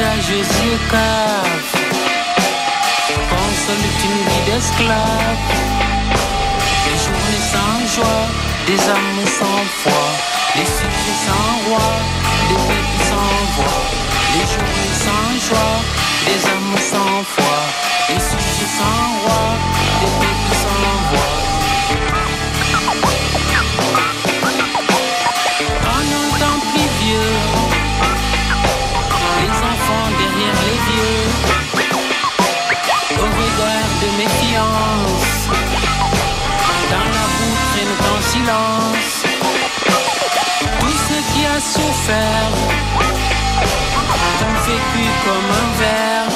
aux yeux caves, console une vie d'esclave, des journées sans joie, des âmes sans foi, des sujets sans roi, des peuples sans voix, des journées sans joie, des âmes sans foi, des sujets sans roi, des peuples sans voix. Vécu comme un verre,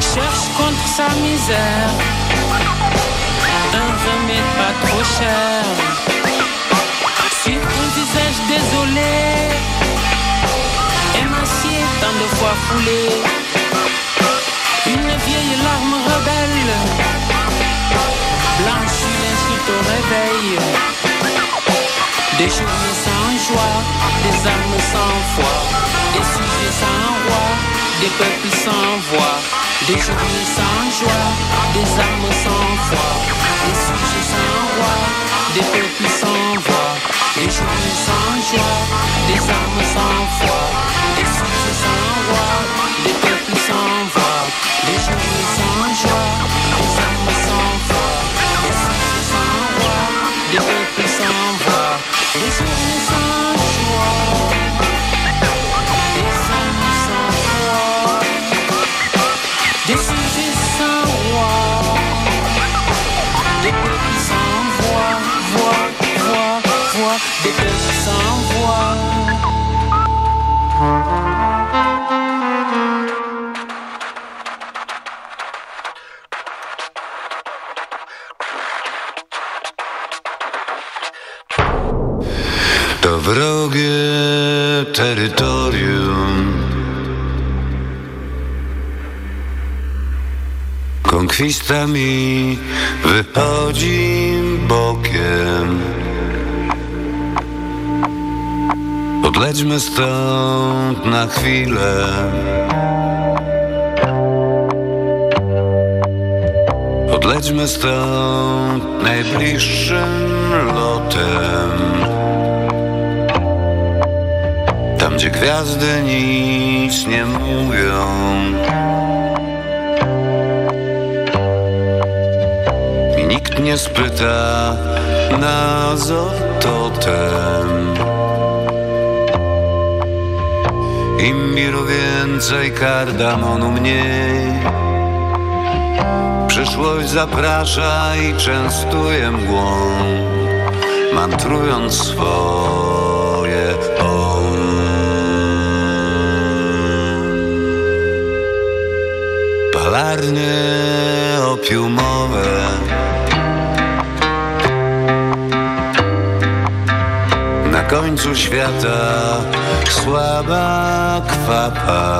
cherche contre sa misère un remède pas trop cher. Sur un visage désolé, émacié tant de fois foulé, une vieille larme rebelle, blanche au réveil. Des journées sans joie, des âmes sans foi, des peuples sans voix. Des journées sans joie, des âmes sans foi, des sujets sans roi, des peuples sans voix. Des journées sans joie, des âmes sans foi, des sujets sans Konkwista mi wychodzi bokiem. Odlećmy stąd na chwilę. Odlećmy stąd najbliższym lotem. Tam gdzie gwiazdy nic nie mówią nie spyta na co totem Imbiru więcej, kardamonu mniej. Przyszłość zaprasza i częstuje mgłą Mantrując swoje om Palarnie opiumowe końcu świata. Słaba kwapa.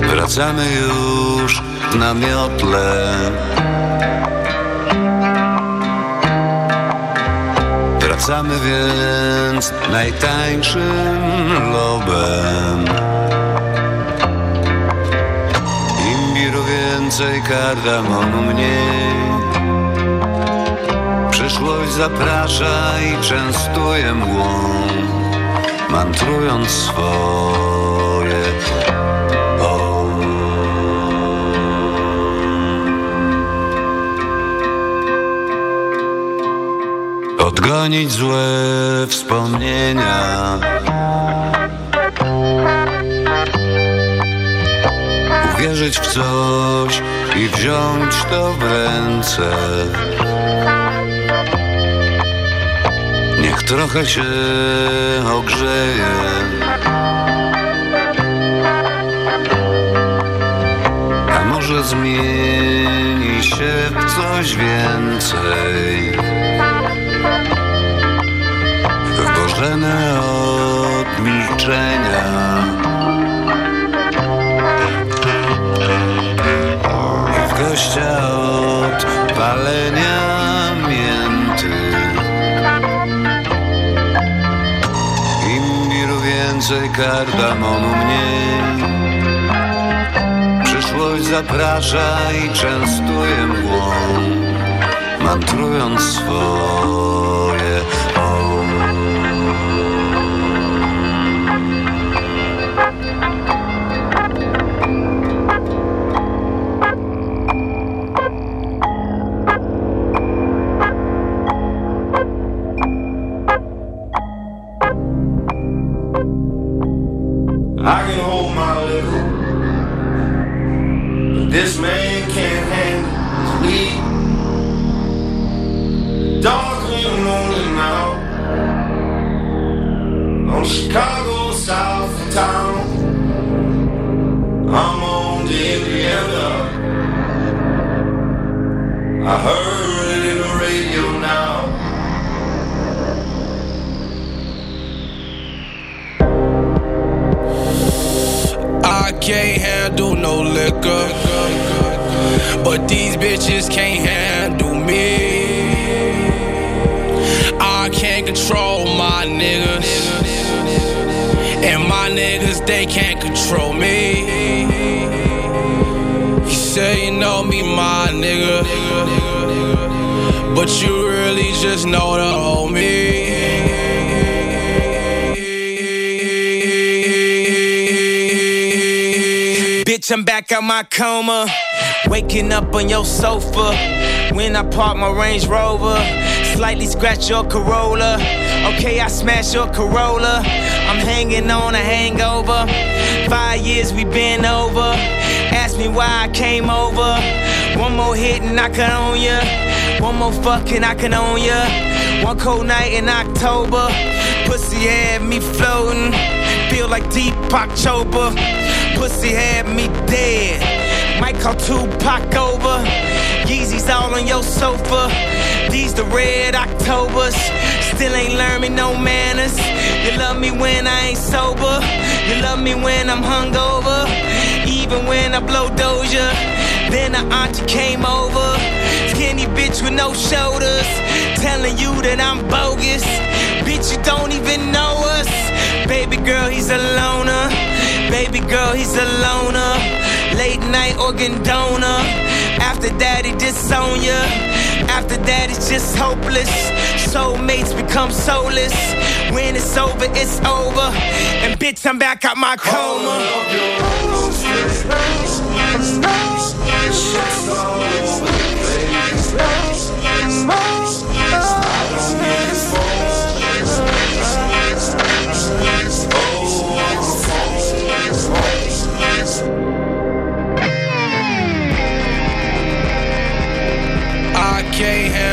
Wracamy już na miotle. Wracamy więc najtańszym lobem. Imbiru więcej, kardamonu mniej Przyszłość zaprasza i częstuje mgłą Mantrując swoje. Odgonić złe wspomnienia Uwierzyć w coś i wziąć to w ręce Niech trochę się ogrzeje. A może zmieni się w coś więcej? W bożene od milczenia w gościa od palenia kardamonu mniej Przyszłość zaprasza i częstuje mgłą Mantrując swoje my coma. Waking up on your sofa. When I park my Range Rover. Slightly scratch your Corolla. Okay, I smash your Corolla. I'm hanging on a hangover. Five years we been over. Ask me why I came over. One more hit and I can own ya. One more fucking I can own ya. One cold night in October. Pussy had me floating. Feel like deep October pussy had me dead. Might call Tupac over. Yeezys all on your sofa. These the red Octobers. Still ain't learned me no manners. You love me when I ain't sober. You love me when I'm hungover. Even when I blow Doja. Then the auntie came over. Skinny bitch with no shoulders. Telling you that I'm bogus. Bitch, you don't even know us. Baby girl, he's a loner. Baby girl, he's a loner. Late night organ donor. After that, he disown ya. After that, it's just hopeless. Soulmates become soulless. When it's over, it's over. And bitch, I'm back out my coma.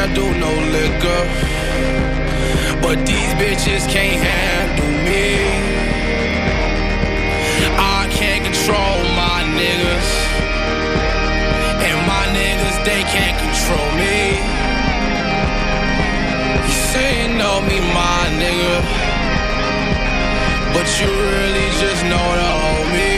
can't do no liquor. But these bitches can't handle me. I can't control my niggas. And my niggas, they can't control me. You say you know me, my nigga. But you really just know the homie.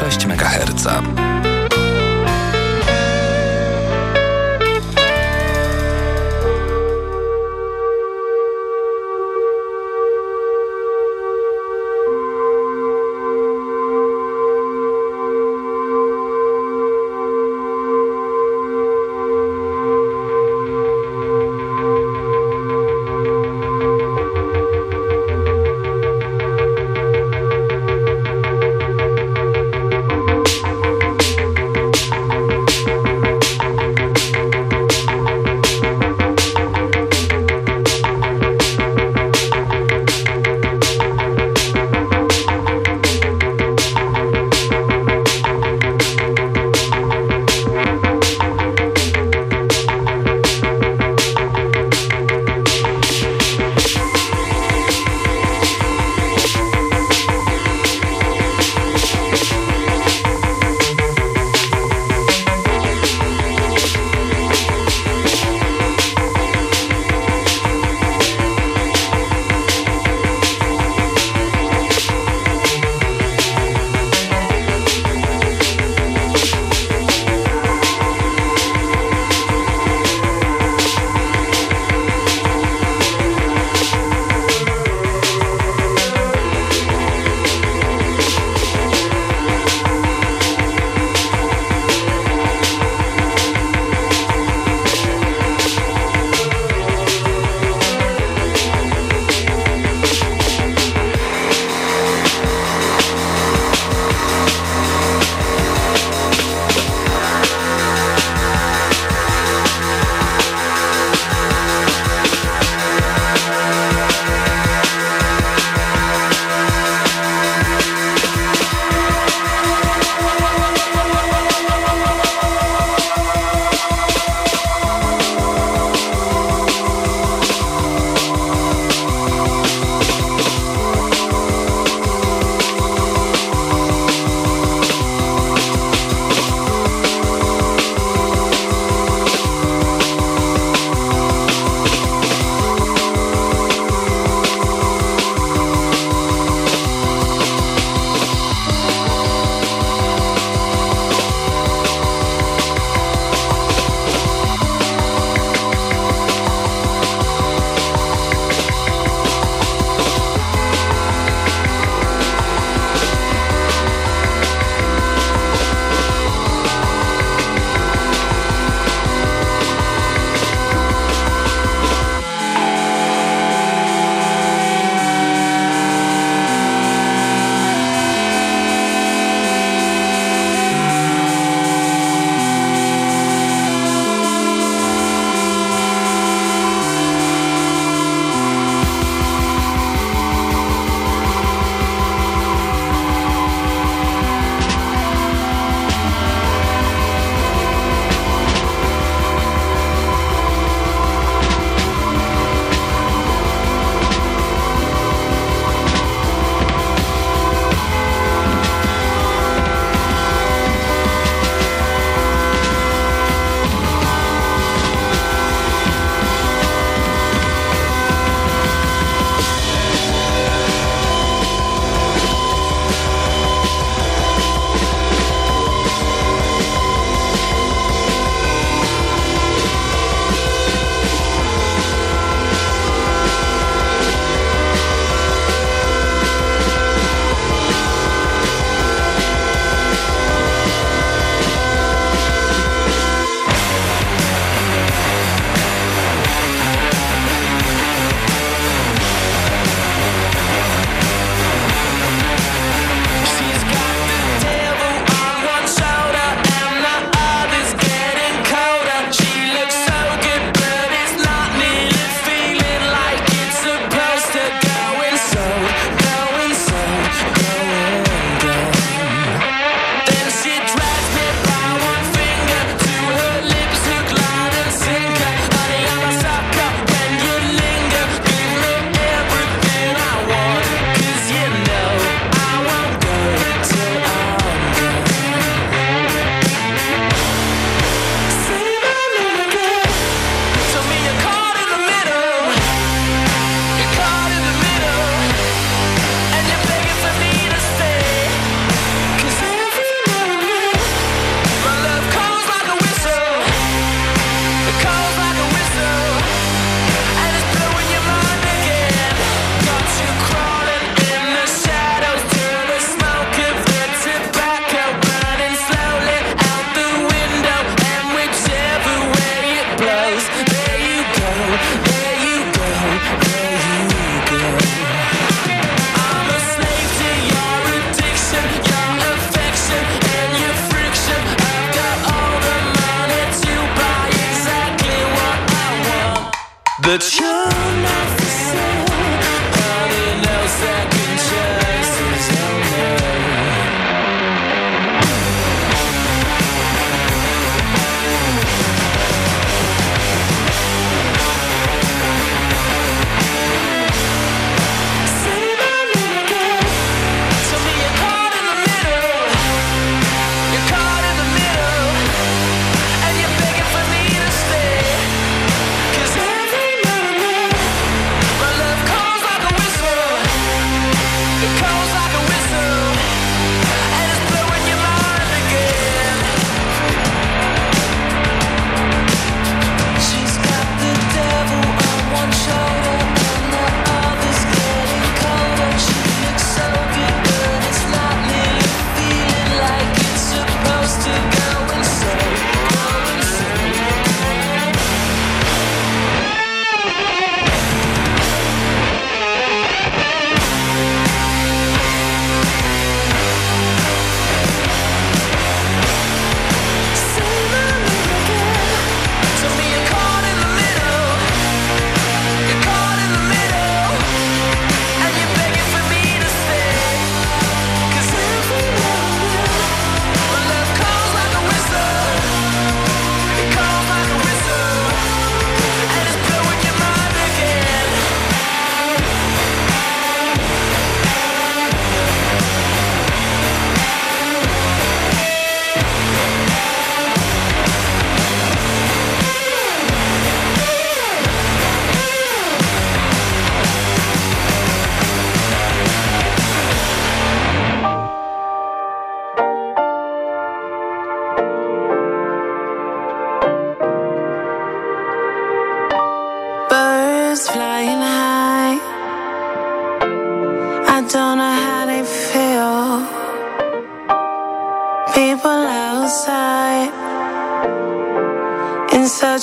6 MHz. That you're not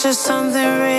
just something real.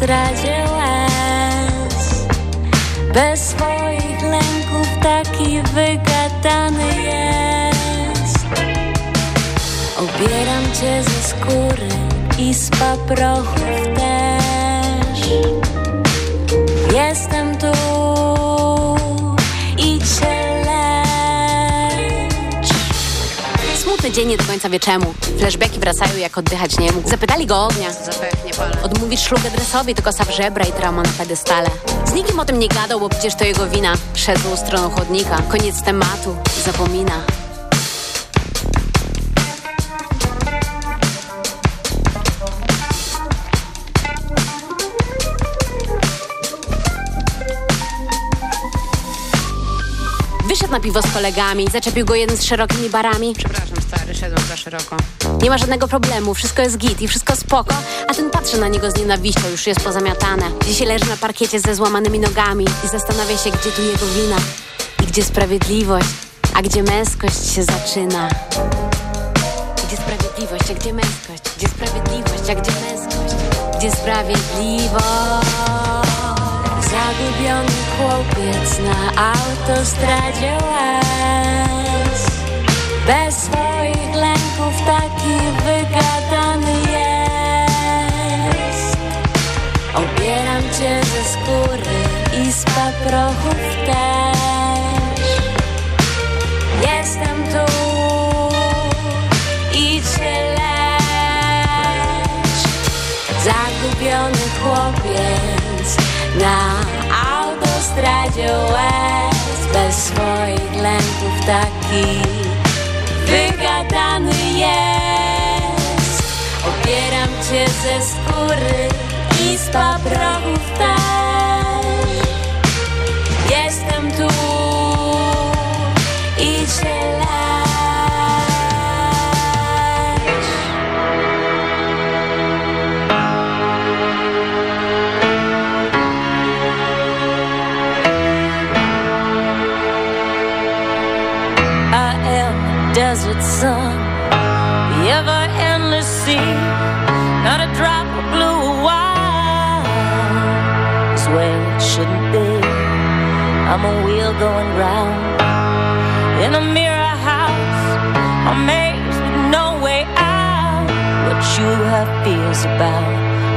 Autostradzie łez Bez swoich lęków taki wygadany jest. Obieram cię ze skóry i z paprochów nie do końca wie czemu. Flashbacki wracają jak oddychać nie mógł. Zapytali go ognia. Zapewnie palę. Odmówić szlugę dresowi, tylko saw żebra i trauma na pedestale. Z nikim o tym nie gadał, bo przecież to jego wina. Szedł stroną chodnika. Koniec tematu. Zapomina. Wyszedł na piwo z kolegami, zaczepił go jeden z szerokimi barami. Przepraszam, za szeroko. Nie ma żadnego problemu, wszystko jest git i wszystko spoko, a ten patrzy na niego z nienawiścią, już jest pozamiatane. Dzisiaj leży na parkiecie ze złamanymi nogami i zastanawia się, gdzie tu jego wina i gdzie sprawiedliwość, a gdzie męskość się zaczyna. Gdzie sprawiedliwość, a gdzie męskość? Gdzie sprawiedliwość, a gdzie męskość? Gdzie sprawiedliwość? Zagubiony chłopiec na autostradzie łez Bez swoich lęków taki wygadany jest. Obieram cię ze skóry i z paprochów też. Jestem tu i cię lecz Zagubiony chłopiec na autostradzie łez Bez swoich lęków taki wygadany jest. Obieram cię ze skóry i z paprochów też going round in a mirror house. I'm mazed with no way out. What you have fears about,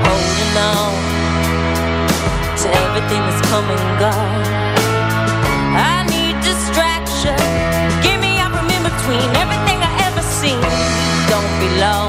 holding on to everything that's come and gone. I need distraction. Give me up from in between everything I ever seen. Don't be long.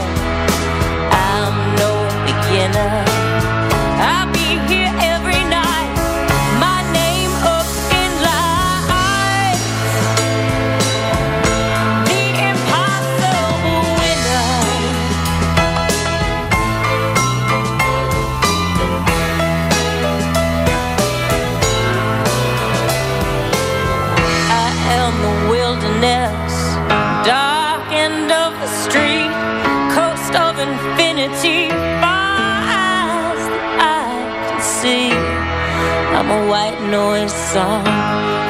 Song,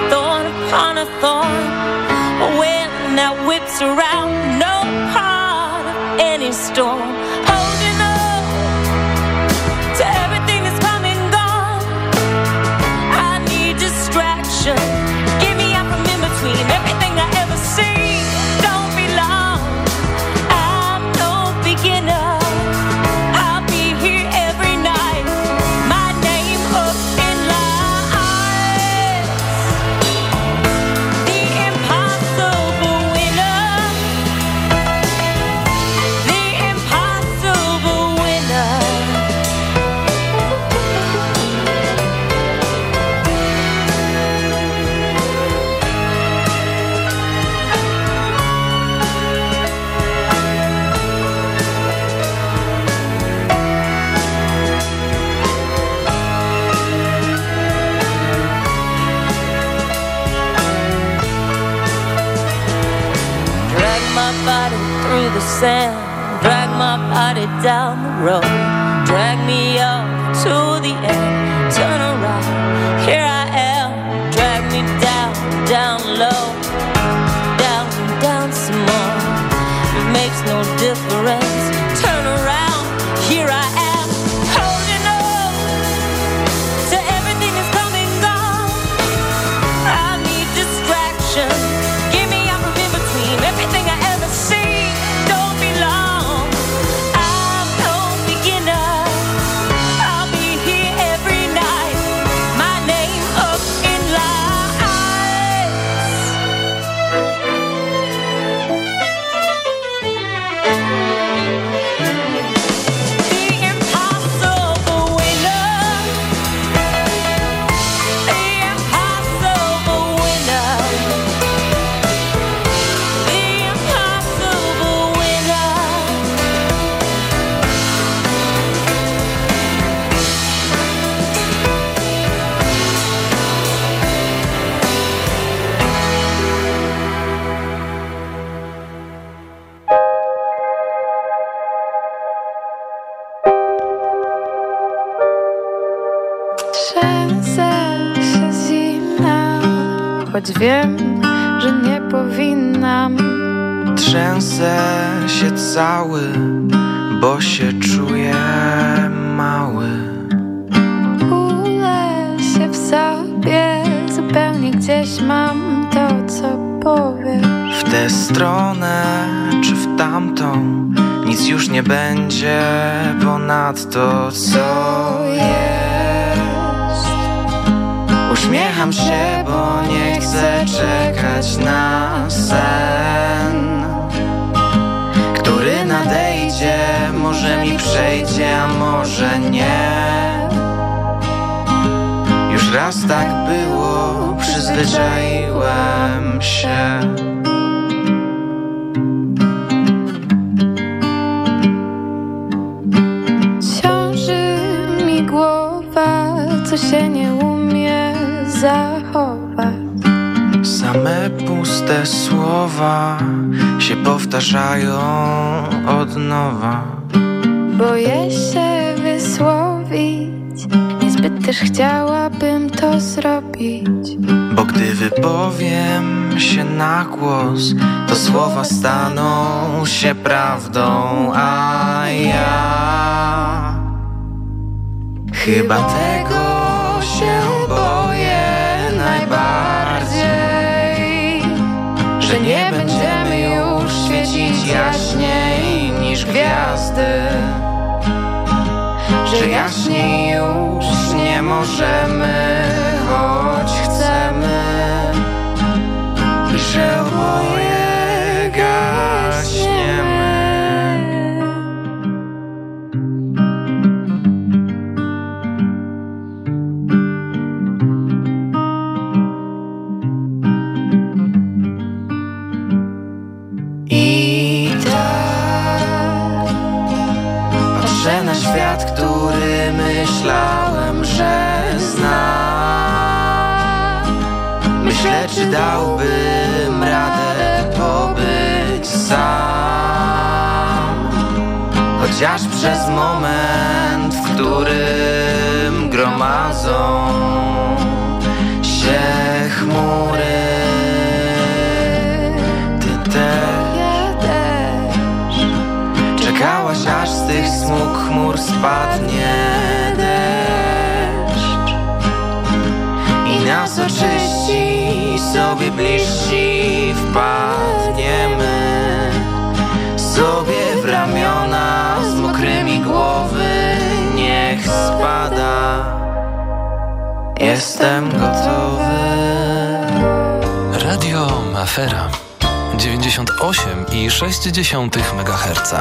thorn upon a thorn, wind that whips around, sand, drag my body down the road, drag me up wiem, że nie powinnam. Trzęsę się cały, bo się czuję mały. Ulę się w sobie, zupełnie gdzieś mam to, co powiem. W tę stronę czy w tamtą, nic już nie będzie ponad to, co jest. Uśmiecham się, bo nie chcę czekać na sen, który nadejdzie, może mi przejdzie, a może nie. Już raz tak było, przyzwyczaiłem się. Zachować. Same puste słowa się powtarzają od nowa. Boję się wysłowić, niezbyt też chciałabym to zrobić. Bo gdy wypowiem się na głos, to słowa staną się prawdą, a ja chyba tego się że nie będziemy już świecić jaśniej niż gwiazdy, że jaśniej już nie możemy, choć chcemy, że oboje dałbym radę pobyć sam. Chociaż przez moment, w którym gromadzą się chmury. Ty też czekałaś, aż z tych smug chmur spadnie deszcz i nas oczyści, sobie bliżsi wpadniemy sobie w ramiona z mokrymi głowy. Niech spada, jestem gotowy. Radio Afera 98,6 MHz.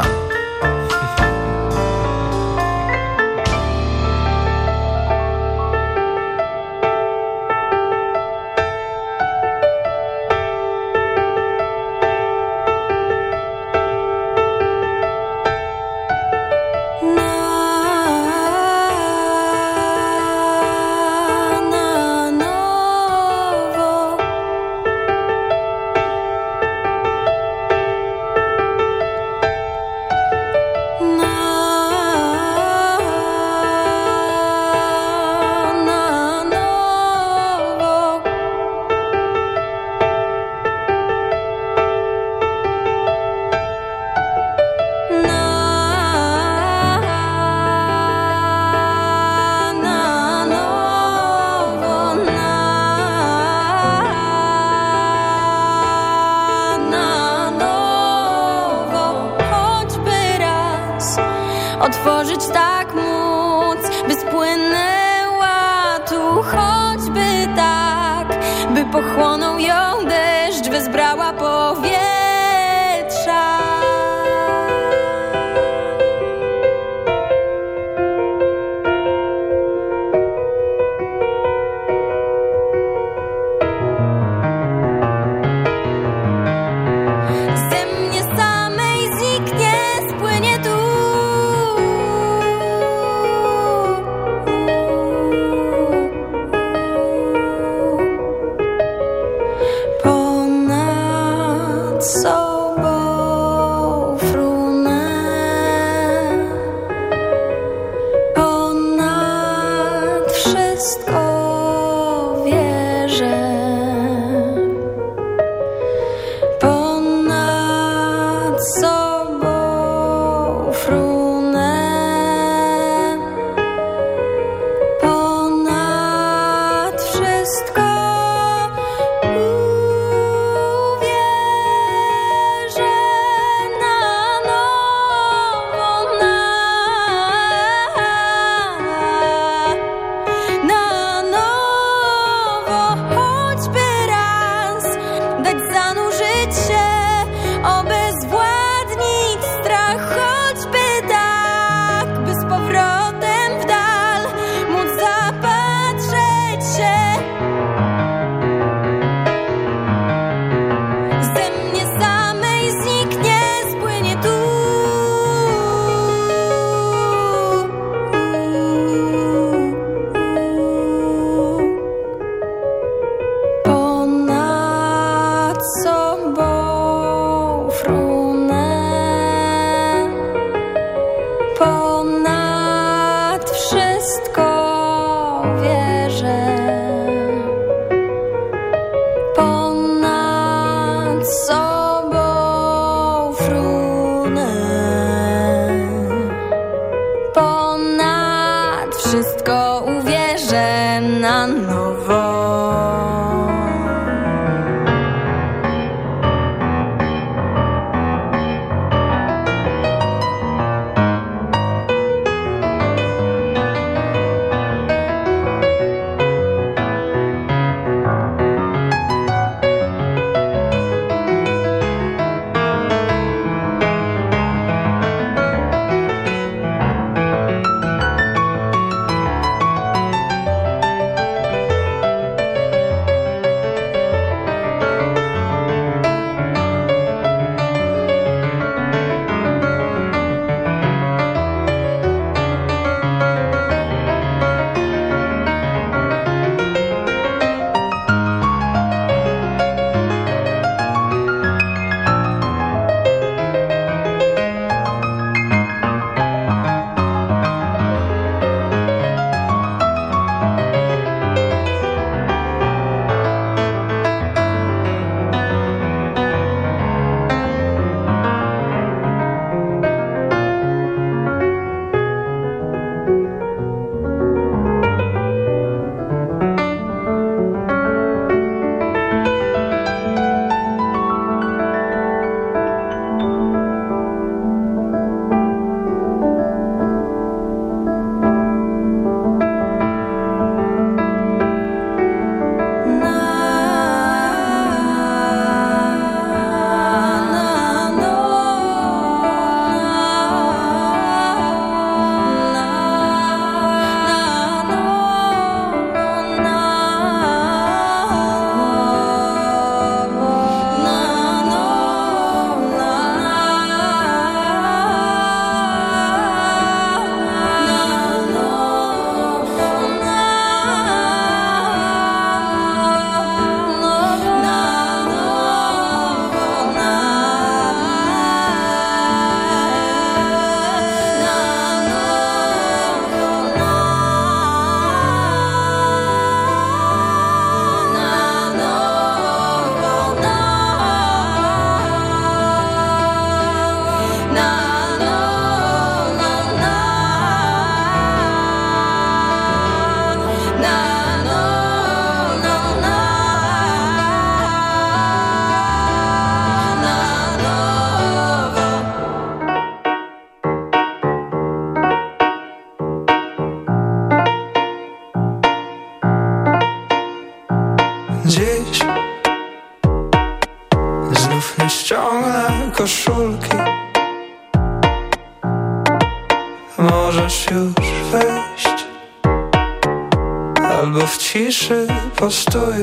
Постой,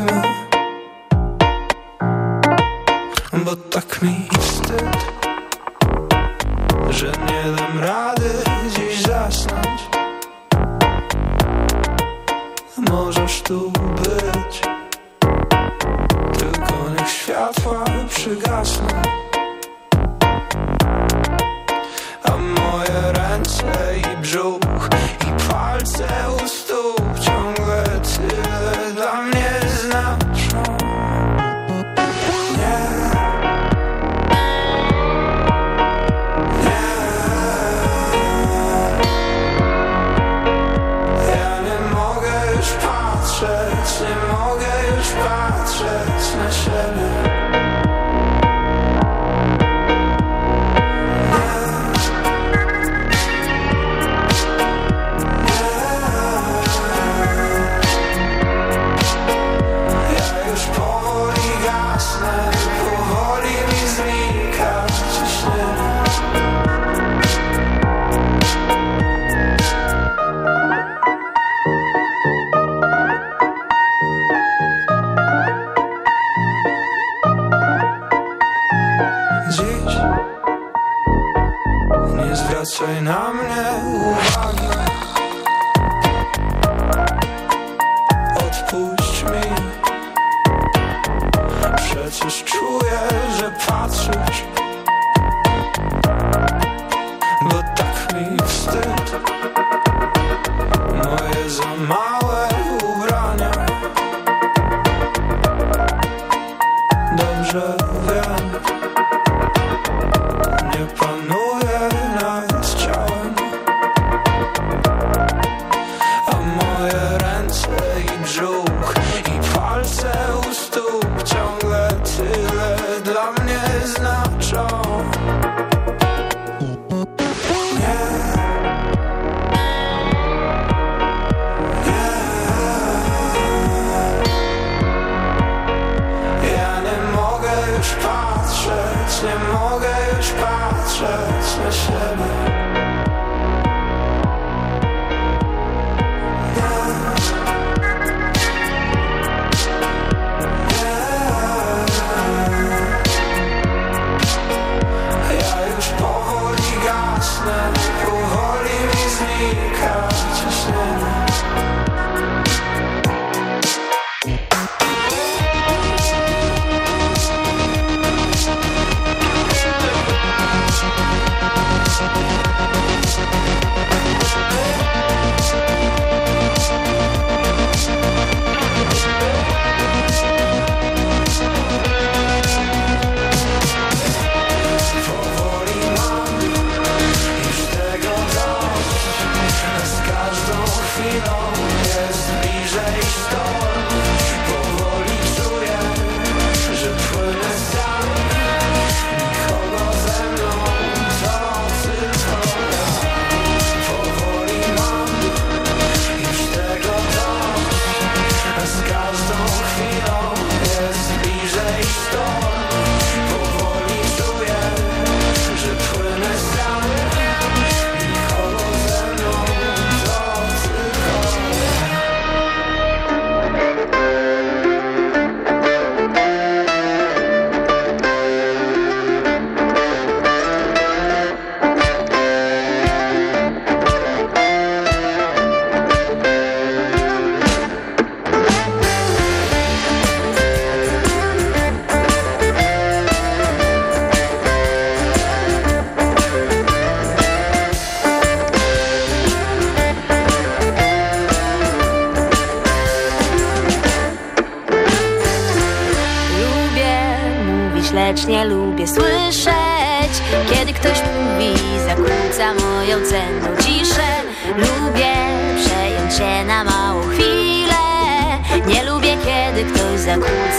stretch sneak out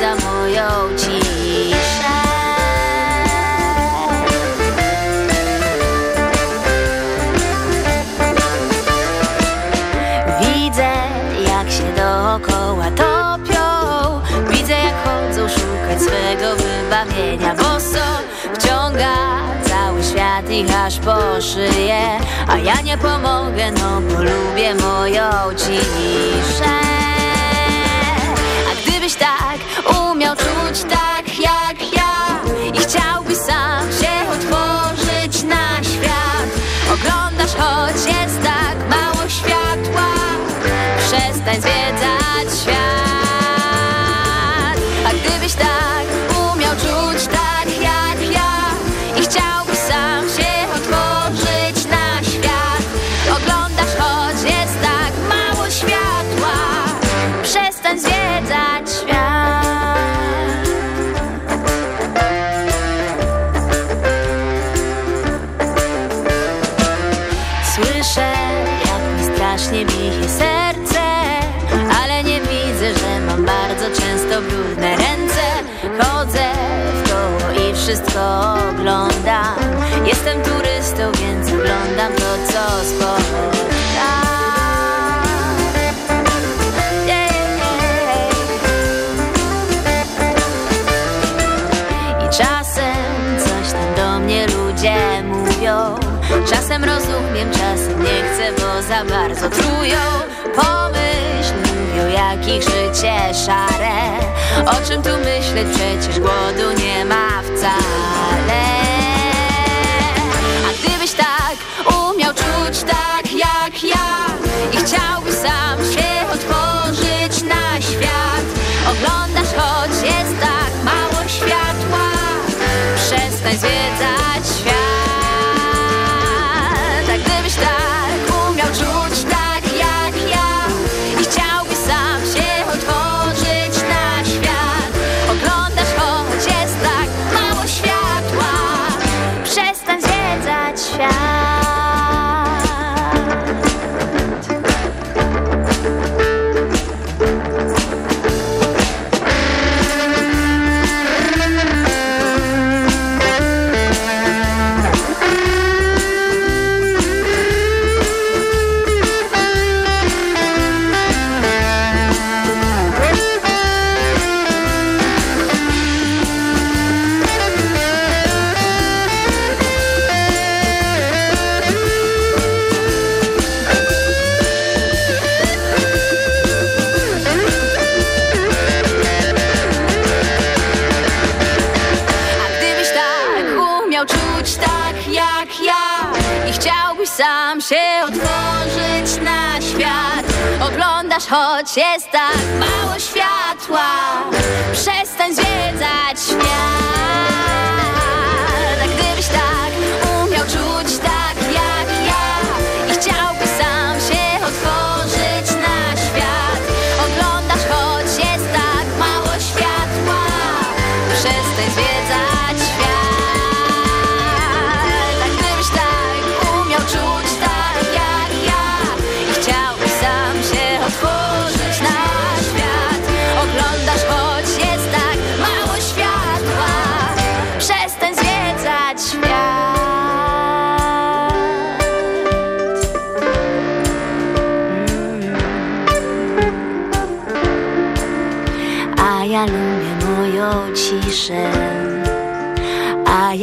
zakłóca moją ciszę. Widzę, jak się dookoła topią. Widzę, jak chodzą szukać swego wybawienia Boso wciąga cały świat ich aż po szyję. A ja nie pomogę, no bo lubię moją ciszę. A gdybyś tak umiał czuć tak jak ja I chciałbyś sam się otworzyć na świat. Oglądasz, choć jest tak mało światła. Przestań zwiedzać wszystko oglądam Jestem turystą, więc oglądam to, co I czasem rozumiem, czasem nie chcę, bo za bardzo trują. Mówią jak ich życie szare. O czym tu myśleć, przecież głodu nie ma wcale. A gdybyś tak umiał czuć tak choć jest tak mało światła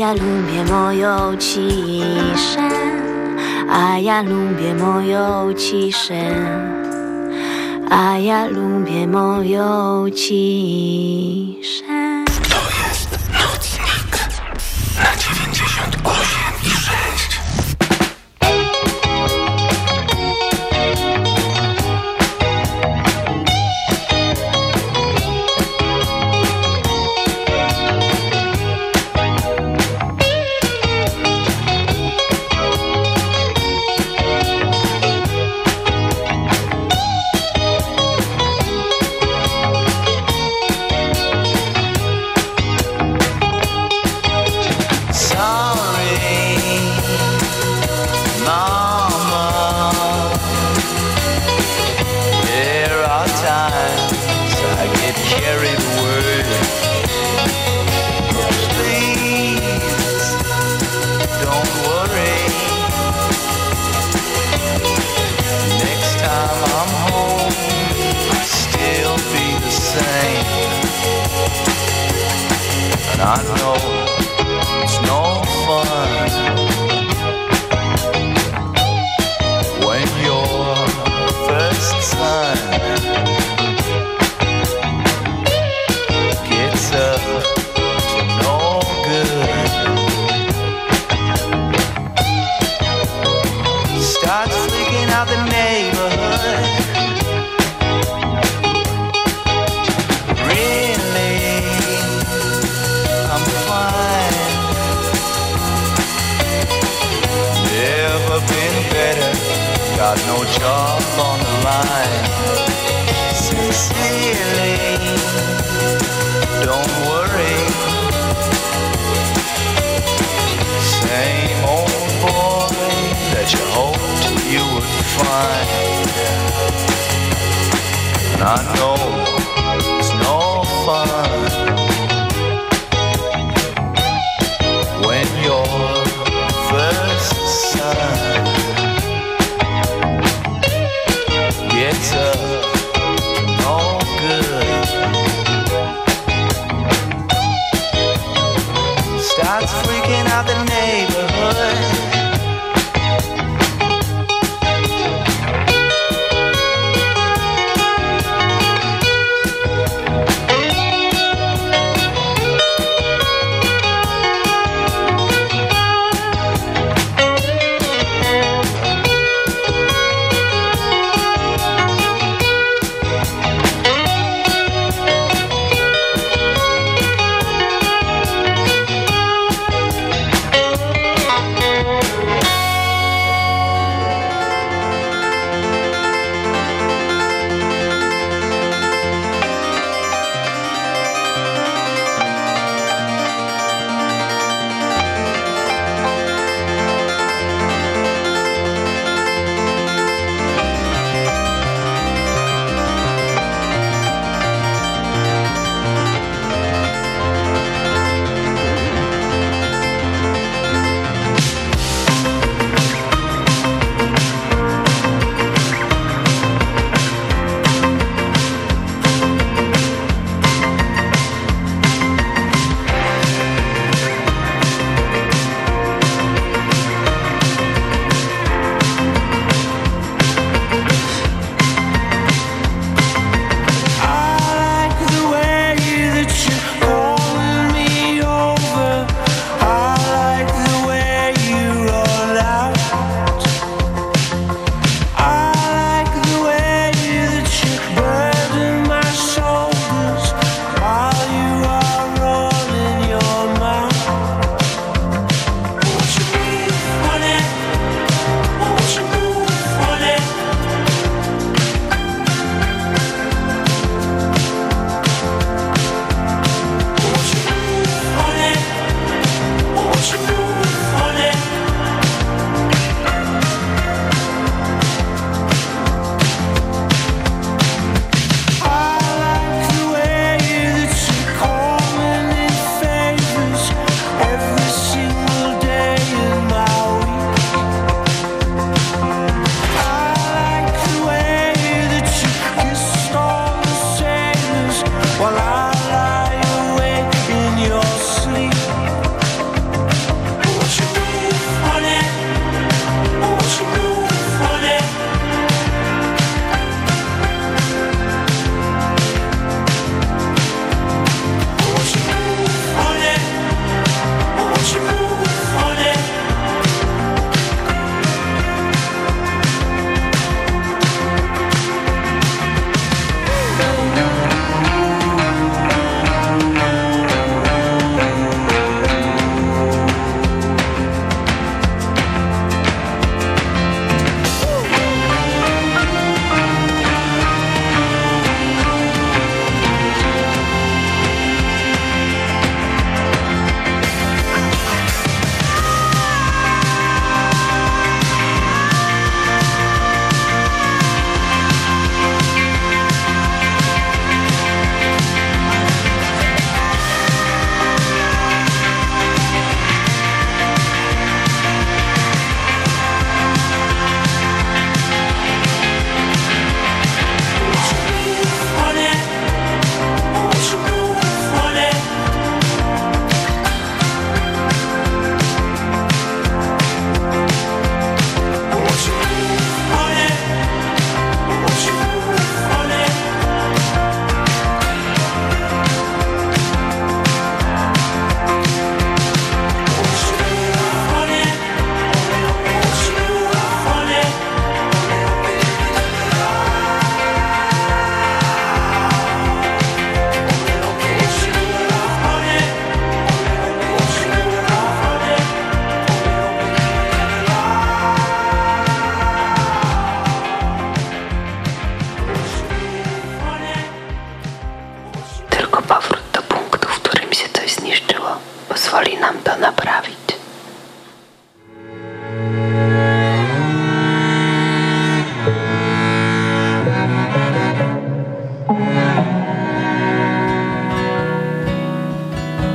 ja lubię moją ciszę A ja lubię moją ciszę. A ja lubię moją ciszę Starts freaking out the neighborhood. Really, I'm fine. Never been better. Got no job on the line. Sincerely, don't worry. Same old boy that you would find. And I know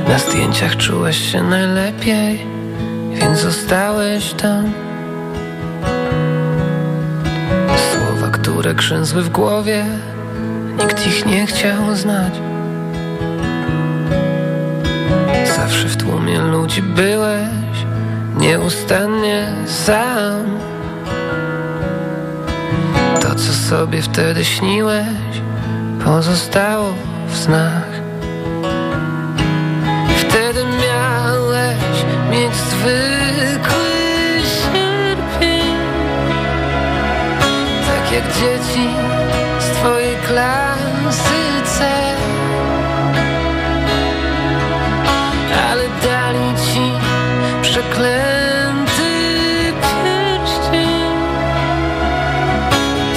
Na zdjęciach czułeś się najlepiej, więc zostałeś tam. Słowa, które krzęsły w głowie, nikt ich nie chciał znać. Zawsze w tłumie ludzi byłeś, nieustannie sam. To, co sobie wtedy śniłeś, pozostało w snach. Zwykły sierpień. Tak jak dzieci z twojej klasy C. Ale dali ci przeklęty pierścień.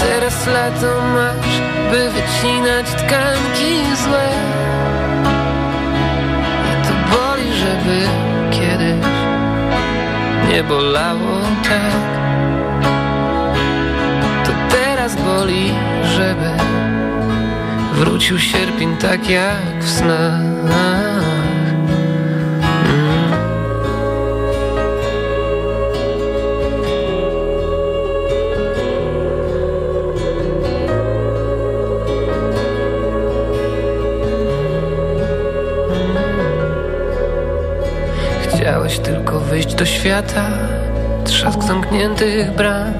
Teraz lato masz, by wycinać tkanki złe nie bolało tak. To teraz boli, żeby wrócił sierpień tak jak w snach wyjść do świata Trzask zamkniętych bram.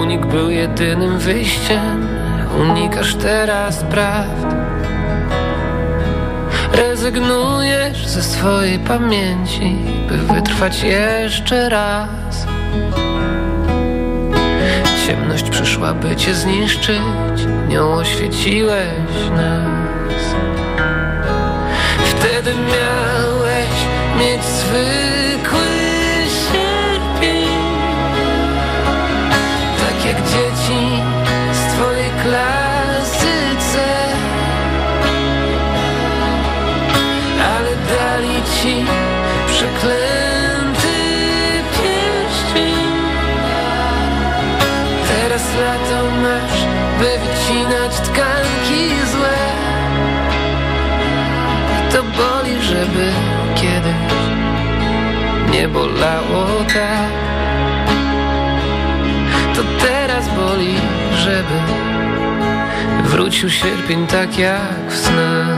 Unik był jedynym wyjściem Unikasz teraz prawd. Rezygnujesz ze swojej pamięci By wytrwać jeszcze raz. Ciemność przyszła, by cię zniszczyć Nią oświeciłeś nas It's food. Nie bolało tak. To teraz boli, żeby wrócił sierpień tak jak w snach